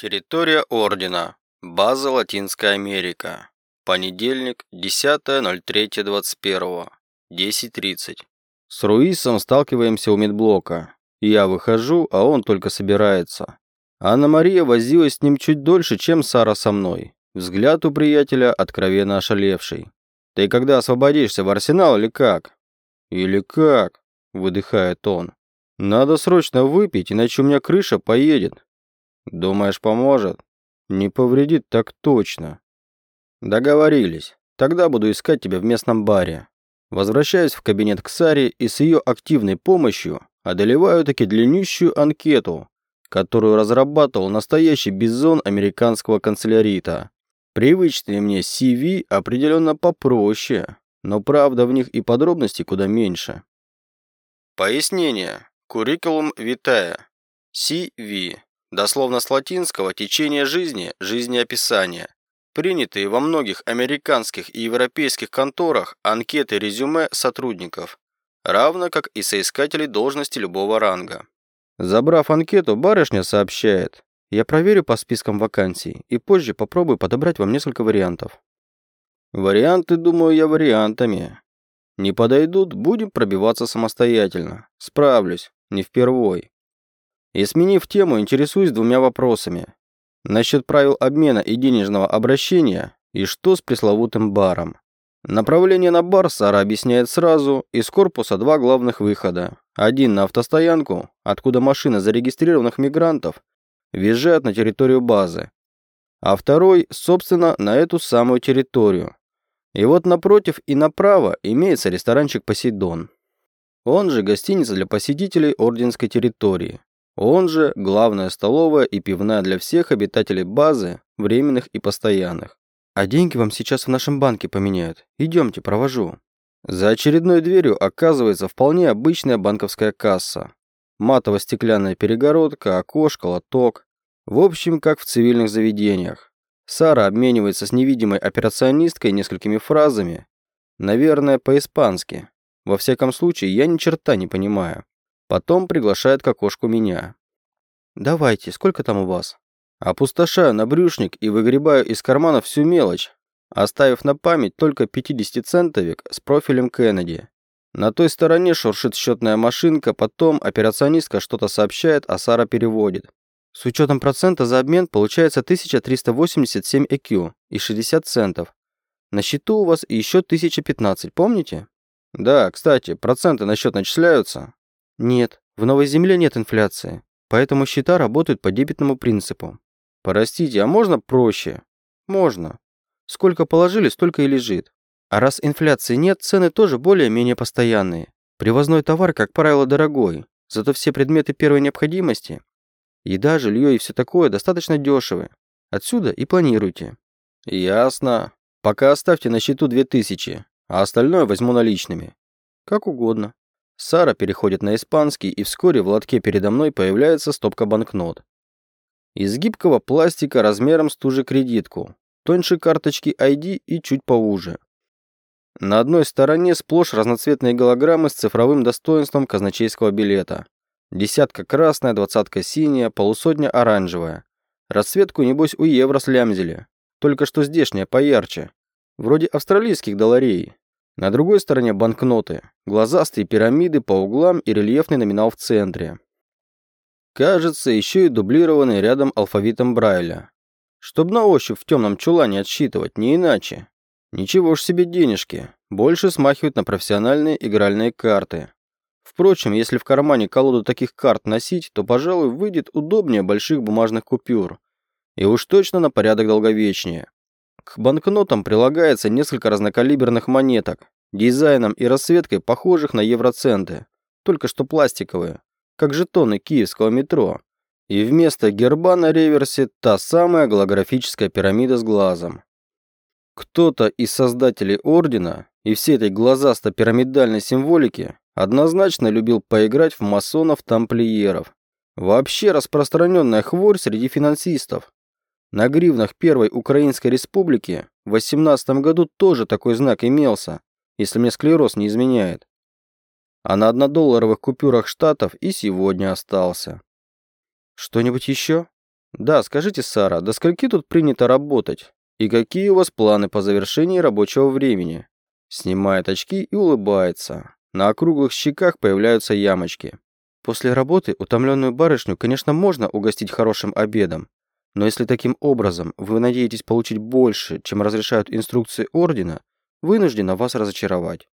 Территория Ордена. База Латинская Америка. Понедельник, 10.03.21. 10.30. С Руисом сталкиваемся у медблока. Я выхожу, а он только собирается. Анна-Мария возилась с ним чуть дольше, чем Сара со мной. Взгляд у приятеля откровенно ошалевший. «Ты когда освободишься, в арсенал или как?» «Или как?» – выдыхает он. «Надо срочно выпить, иначе у меня крыша поедет». «Думаешь, поможет?» «Не повредит так точно». «Договорились. Тогда буду искать тебя в местном баре». Возвращаюсь в кабинет к Саре и с ее активной помощью одолеваю таки длиннющую анкету, которую разрабатывал настоящий бизон американского канцелярита. Привычные мне CV определенно попроще, но правда в них и подробностей куда меньше. Пояснение. Curriculum vitae. CV. Дословно с латинского «течение жизни», «жизнеописание». Принятые во многих американских и европейских конторах анкеты резюме сотрудников, равно как и соискателей должности любого ранга. Забрав анкету, барышня сообщает, я проверю по спискам вакансий и позже попробую подобрать вам несколько вариантов. Варианты, думаю я, вариантами. Не подойдут, будем пробиваться самостоятельно. Справлюсь, не впервой. И сменив тему, интересуюсь двумя вопросами. Насчет правил обмена и денежного обращения, и что с пресловутым баром. Направление на бар Сара объясняет сразу, из корпуса два главных выхода. Один на автостоянку, откуда машины зарегистрированных мигрантов въезжают на территорию базы, а второй, собственно, на эту самую территорию. И вот напротив и направо имеется ресторанчик «Посейдон». Он же гостиница для посетителей Орденской территории. Он же главная столовая и пивная для всех обитателей базы, временных и постоянных. А деньги вам сейчас в нашем банке поменяют. Идемте, провожу. За очередной дверью оказывается вполне обычная банковская касса. Матово-стеклянная перегородка, окошко, лоток. В общем, как в цивильных заведениях. Сара обменивается с невидимой операционисткой несколькими фразами. Наверное, по-испански. Во всяком случае, я ни черта не понимаю. Потом приглашает к окошку меня. «Давайте, сколько там у вас?» Опустошаю набрюшник и выгребаю из кармана всю мелочь, оставив на память только 50-центовик с профилем Кеннеди. На той стороне шуршит счетная машинка, потом операционистка что-то сообщает, а Сара переводит. С учетом процента за обмен получается 1387 EQ и 60 центов. На счету у вас еще 1015, помните? Да, кстати, проценты на счет начисляются? Нет, в Новой Земле нет инфляции, поэтому счета работают по дебетному принципу. Простите, а можно проще? Можно. Сколько положили, столько и лежит. А раз инфляции нет, цены тоже более-менее постоянные. Привозной товар, как правило, дорогой, зато все предметы первой необходимости, еда, жилье и все такое достаточно дешевы. Отсюда и планируйте. Ясно. Пока оставьте на счету 2000, а остальное возьму наличными. Как угодно. Сара переходит на испанский, и вскоре в лотке передо мной появляется стопка банкнот. Из гибкого пластика размером с ту же кредитку, тоньше карточки ID и чуть поуже. На одной стороне сплошь разноцветные голограммы с цифровым достоинством казначейского билета. Десятка красная, двадцатка синяя, полусотня оранжевая. Расцветку, небось, у евро слямзили. Только что здешняя поярче. Вроде австралийских долларей. На другой стороне банкноты. Глазастые пирамиды по углам и рельефный номинал в центре. Кажется, еще и дублированный рядом алфавитом Брайля. Чтоб на ощупь в темном чулане отсчитывать, не иначе. Ничего ж себе денежки. Больше смахивают на профессиональные игральные карты. Впрочем, если в кармане колоду таких карт носить, то, пожалуй, выйдет удобнее больших бумажных купюр. И уж точно на порядок долговечнее. К банкнотам прилагается несколько разнокалиберных монеток, дизайном и расцветкой похожих на евроценты, только что пластиковые, как жетоны киевского метро. И вместо герба на реверсе та самая голографическая пирамида с глазом. Кто-то из создателей Ордена и всей этой глазасто-пирамидальной символики однозначно любил поиграть в масонов-тамплиеров. Вообще распространенная хворь среди финансистов. На гривнах Первой Украинской Республики в 18 году тоже такой знак имелся, если мне склероз не изменяет а на однодолларовых купюрах штатов и сегодня остался. Что-нибудь еще? Да, скажите, Сара, до скольки тут принято работать? И какие у вас планы по завершении рабочего времени? Снимает очки и улыбается. На округлых щеках появляются ямочки. После работы утомленную барышню, конечно, можно угостить хорошим обедом, но если таким образом вы надеетесь получить больше, чем разрешают инструкции Ордена, вынуждена вас разочаровать.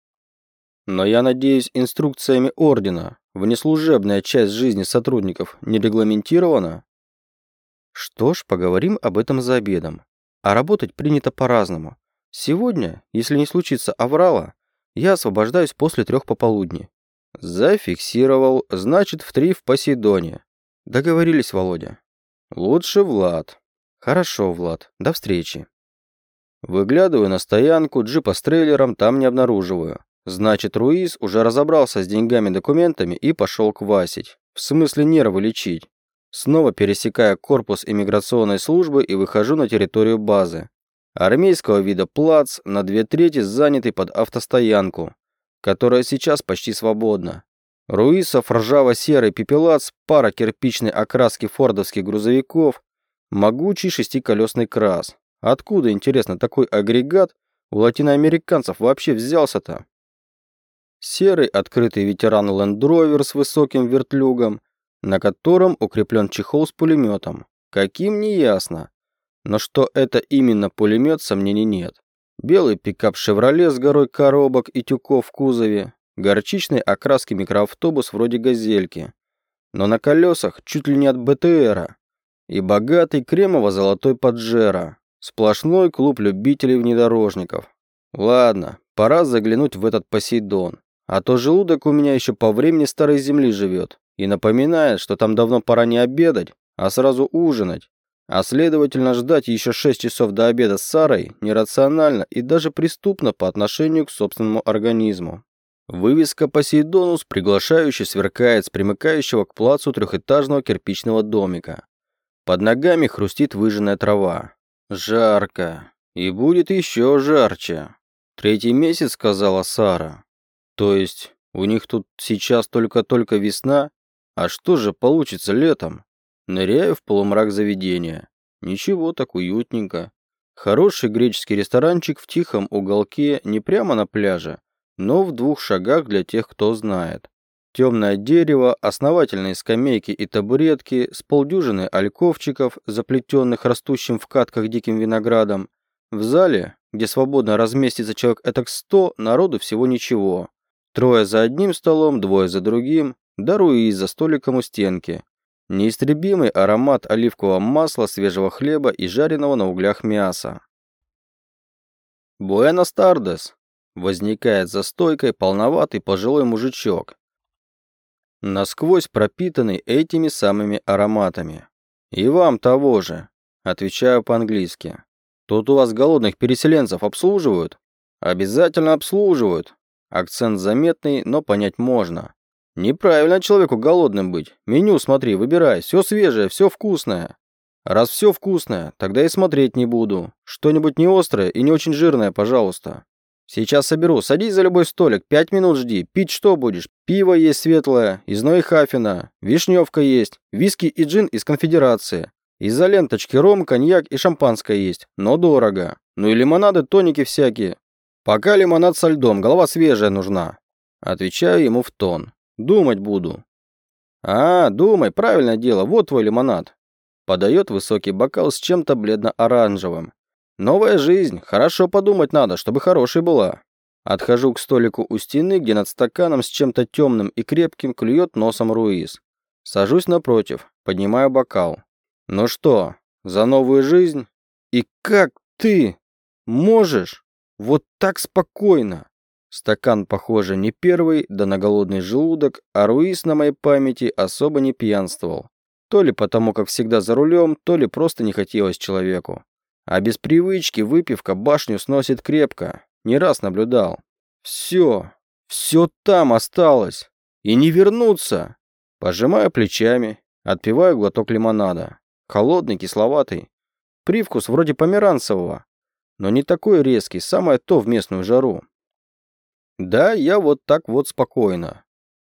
Но я надеюсь, инструкциями Ордена внеслужебная часть жизни сотрудников не регламентирована? Что ж, поговорим об этом за обедом. А работать принято по-разному. Сегодня, если не случится аврала, я освобождаюсь после трех пополудни. Зафиксировал, значит, в три в Посейдоне. Договорились, Володя. Лучше Влад. Хорошо, Влад. До встречи. Выглядываю на стоянку, джипа с трейлером там не обнаруживаю. Значит, Руиз уже разобрался с деньгами-документами и пошел к Васить. В смысле нервы лечить. Снова пересекая корпус иммиграционной службы и выхожу на территорию базы. Армейского вида плац, на две трети занятый под автостоянку, которая сейчас почти свободна. Руисов ржаво-серый пепелац, пара кирпичной окраски фордовских грузовиков, могучий шестиколесный крас. Откуда, интересно, такой агрегат у латиноамериканцев вообще взялся-то? Серый открытый ветеран Rover с высоким вертлюгом, на котором укреплен чехол с пулеметом. Каким, не ясно. Но что это именно пулемет, сомнений нет. Белый пикап «Шевроле» с горой коробок и тюков в кузове, горчичной окраски микроавтобус вроде «Газельки», но на колесах чуть ли не от БТРа, и богатый кремово-золотой поджера, сплошной клуб любителей внедорожников. Ладно, пора заглянуть в этот Посейдон, а то желудок у меня еще по времени старой земли живет и напоминает, что там давно пора не обедать, а сразу ужинать. А следовательно, ждать еще 6 часов до обеда с Сарой нерационально и даже преступно по отношению к собственному организму. Вывеска «Посейдонус» приглашающе сверкает с примыкающего к плацу трехэтажного кирпичного домика. Под ногами хрустит выжженная трава. Жарко. И будет еще жарче. Третий месяц, сказала Сара. То есть, у них тут сейчас только-только весна? А что же получится летом? Ныряю в полумрак заведения. Ничего, так уютненько. Хороший греческий ресторанчик в тихом уголке, не прямо на пляже, но в двух шагах для тех, кто знает. Темное дерево, основательные скамейки и табуретки с полдюжины альковчиков, заплетенных растущим в катках диким виноградом. В зале, где свободно разместится человек этак сто, народу всего ничего. Трое за одним столом, двое за другим, даруя за столиком у стенки. Неистребимый аромат оливкового масла, свежего хлеба и жареного на углях мяса. «Буэнос Тардес!» Возникает за стойкой полноватый пожилой мужичок, насквозь пропитанный этими самыми ароматами. «И вам того же», – отвечаю по-английски. «Тут у вас голодных переселенцев обслуживают?» «Обязательно обслуживают». Акцент заметный, но понять можно. Неправильно человеку голодным быть. Меню смотри, выбирай. Все свежее, все вкусное. Раз все вкусное, тогда и смотреть не буду. Что-нибудь не острое и не очень жирное, пожалуйста. Сейчас соберу. Садись за любой столик. Пять минут жди. Пить что будешь? Пиво есть светлое, из Нойхафена. Вишневка есть. Виски и джин из конфедерации. Из-за ленточки ром, коньяк и шампанское есть. Но дорого. Ну и лимонады, тоники всякие. Пока лимонад со льдом. Голова свежая нужна. Отвечаю ему в тон. Думать буду. А, думай, правильное дело. Вот твой лимонад. Подает высокий бокал с чем-то бледно-оранжевым. Новая жизнь. Хорошо подумать надо, чтобы хорошей была. Отхожу к столику у стены, где над стаканом с чем-то темным и крепким клюет носом Руиз. Сажусь напротив, поднимаю бокал. Ну что, за новую жизнь? И как ты можешь вот так спокойно? Стакан, похоже, не первый, да на голодный желудок, а Руиз на моей памяти особо не пьянствовал. То ли потому, как всегда за рулем, то ли просто не хотелось человеку. А без привычки выпивка башню сносит крепко. Не раз наблюдал. Все, все там осталось. И не вернуться. Пожимаю плечами, отпиваю глоток лимонада. Холодный, кисловатый. Привкус вроде померанцевого, но не такой резкий, самое то в местную жару. Да, я вот так вот спокойно.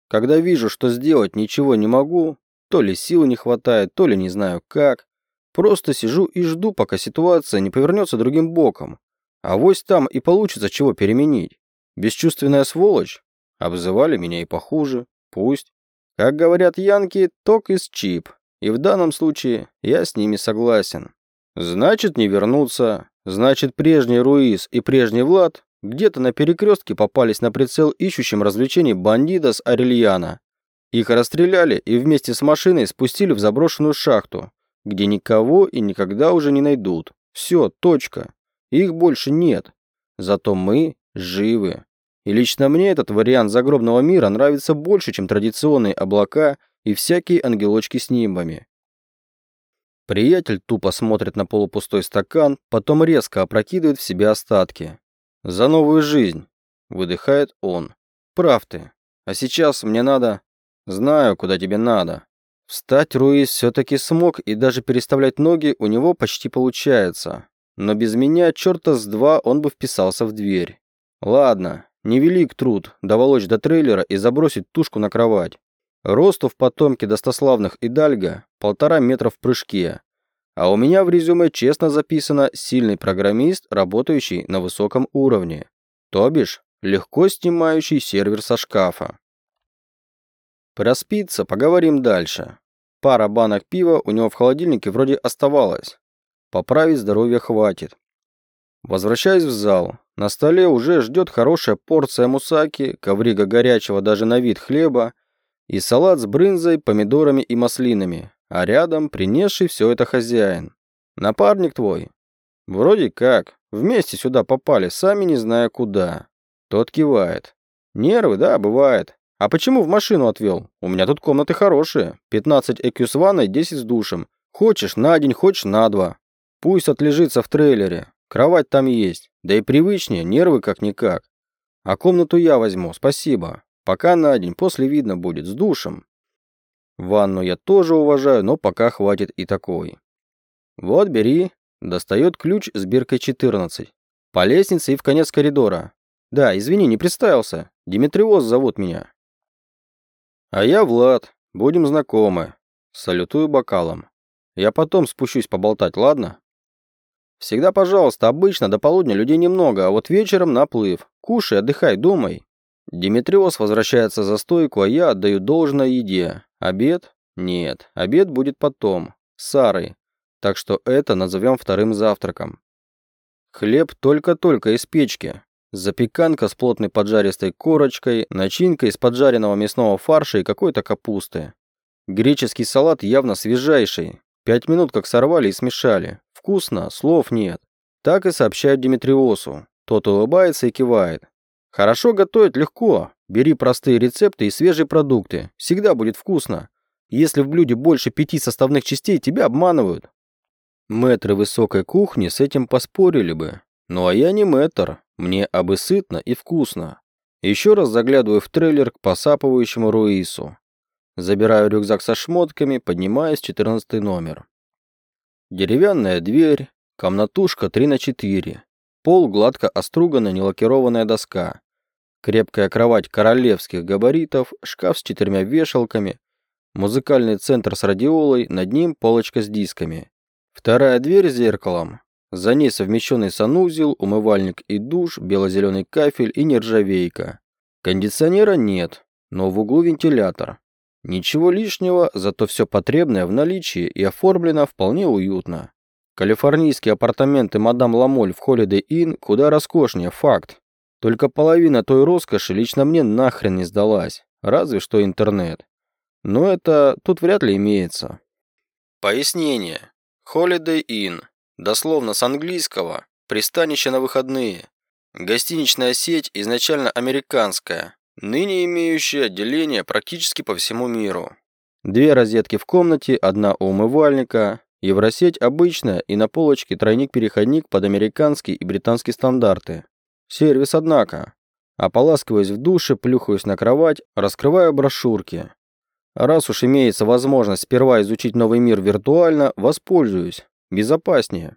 Когда вижу, что сделать ничего не могу, то ли сил не хватает, то ли не знаю как, Просто сижу и жду, пока ситуация не повернется другим боком. А вось там и получится чего переменить. Бесчувственная сволочь? Обзывали меня и похуже. Пусть. Как говорят янки, ток из чип. И в данном случае я с ними согласен. Значит, не вернуться. Значит, прежний Руис и прежний Влад где-то на перекрестке попались на прицел ищущим развлечений бандида с Арельяна. Их расстреляли и вместе с машиной спустили в заброшенную шахту, где никого и никогда уже не найдут. Все, точка. Их больше нет. Зато мы живы. И лично мне этот вариант загробного мира нравится больше, чем традиционные облака и всякие ангелочки с нимбами. Приятель тупо смотрит на полупустой стакан, потом резко опрокидывает в себя остатки. «За новую жизнь!» – выдыхает он. «Прав ты. А сейчас мне надо...» «Знаю, куда тебе надо». Встать Руис все-таки смог, и даже переставлять ноги у него почти получается. Но без меня, черта с два, он бы вписался в дверь. Ладно, невелик труд доволочь до трейлера и забросить тушку на кровать. Росту в потомке достославных и Дальга полтора метра в прыжке. А у меня в резюме честно записано «сильный программист, работающий на высоком уровне». То бишь, легко снимающий сервер со шкафа. Проспится, поговорим дальше. Пара банок пива у него в холодильнике вроде оставалась. Поправить здоровье хватит. Возвращаюсь в зал. На столе уже ждет хорошая порция мусаки, коврига горячего даже на вид хлеба и салат с брынзой, помидорами и маслинами, а рядом принесший все это хозяин. Напарник твой? Вроде как. Вместе сюда попали, сами не зная куда. Тот кивает. Нервы, да, бывает. А почему в машину отвел? У меня тут комнаты хорошие. 15 EQ с ванной, 10 с душем. Хочешь на день, хочешь на два. Пусть отлежится в трейлере. Кровать там есть. Да и привычнее, нервы как-никак. А комнату я возьму, спасибо. Пока на день, после видно будет, с душем. Ванну я тоже уважаю, но пока хватит и такой. Вот, бери. Достает ключ с биркой 14. По лестнице и в конец коридора. Да, извини, не представился. Димитриоз зовут меня. А я Влад. Будем знакомы. Салютую бокалом. Я потом спущусь поболтать, ладно? Всегда пожалуйста, обычно до полудня людей немного, а вот вечером наплыв. Кушай, отдыхай, думай. Димитриос возвращается за стойку, а я отдаю должное еде. Обед? Нет, обед будет потом, с Сарой. Так что это назовем вторым завтраком. Хлеб только-только из печки. Запеканка с плотной поджаристой корочкой, начинка из поджаренного мясного фарша и какой-то капусты. Греческий салат явно свежайший. Пять минут как сорвали и смешали. Вкусно, слов нет. Так и сообщают Димитриосу. Тот улыбается и кивает. Хорошо готовить легко. Бери простые рецепты и свежие продукты. Всегда будет вкусно. Если в блюде больше пяти составных частей, тебя обманывают. Мэтры высокой кухни с этим поспорили бы. Ну а я не мэтр. Мне абы сытно и вкусно. Еще раз заглядываю в трейлер к посапывающему Руису. Забираю рюкзак со шмотками, поднимаюсь 14 номер. Деревянная дверь, комнатушка 3 на 4. Пол гладко оструганная нелакированная доска. Крепкая кровать королевских габаритов, шкаф с четырьмя вешалками, музыкальный центр с радиолой, над ним полочка с дисками. Вторая дверь с зеркалом. За ней совмещенный санузел, умывальник и душ, бело-зеленый кафель и нержавейка. Кондиционера нет, но в углу вентилятор. Ничего лишнего, зато все потребное в наличии и оформлено вполне уютно. Калифорнийские апартаменты мадам Ламоль в Holiday Inn куда роскошнее, факт. Только половина той роскоши лично мне нахрен не сдалась, разве что интернет. Но это тут вряд ли имеется. Пояснение. Holiday Inn. Дословно с английского. Пристанище на выходные. Гостиничная сеть изначально американская, ныне имеющая отделение практически по всему миру. Две розетки в комнате, одна у умывальника, Евросеть обычная и на полочке тройник-переходник под американские и британские стандарты. Сервис, однако. Ополаскиваясь в душе, плюхаюсь на кровать, раскрываю брошюрки. Раз уж имеется возможность сперва изучить новый мир виртуально, воспользуюсь. Безопаснее.